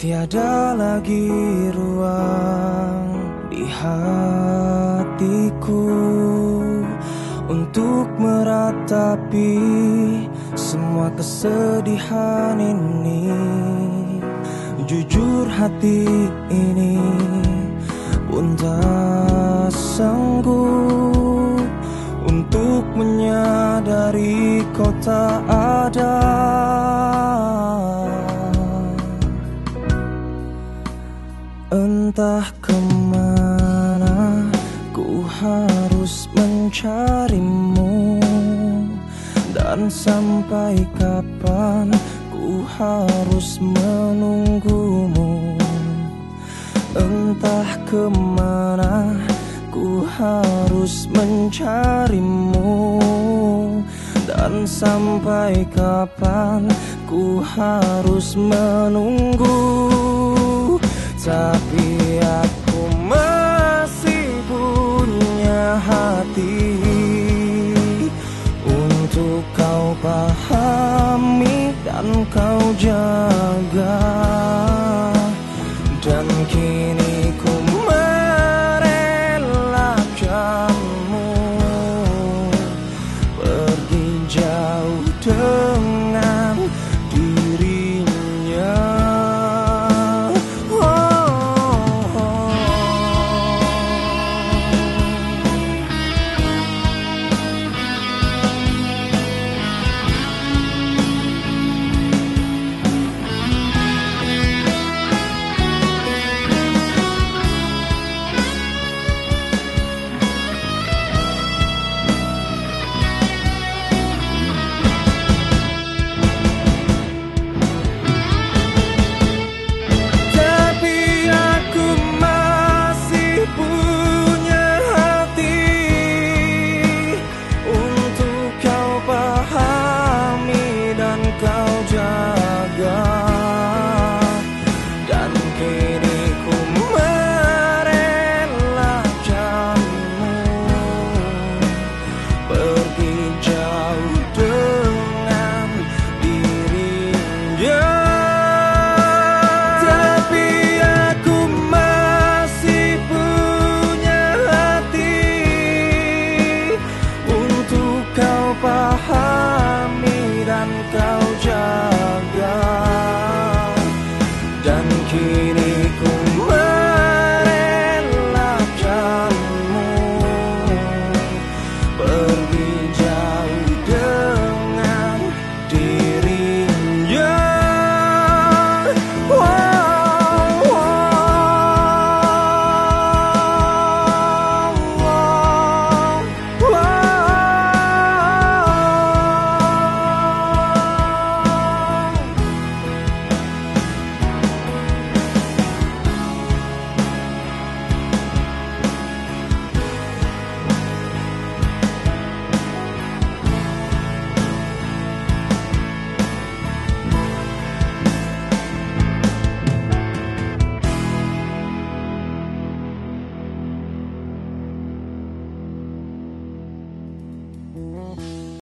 Tiada lagi ruang di hatiku Untuk meratapi semua kesedihan ini. Jujur hati ini pun tak sanggup Untuk menyadari kau tak ada Entah ke mana ku harus mencarimu. Dan sampai kapan ku harus menunggumu? Entah ke mana ku harus mencarimu. Dan sampai kapan ku harus menunggu pahami dan kau jaga. Dan kini ku merelakanmu Pergi jauh dengan Dan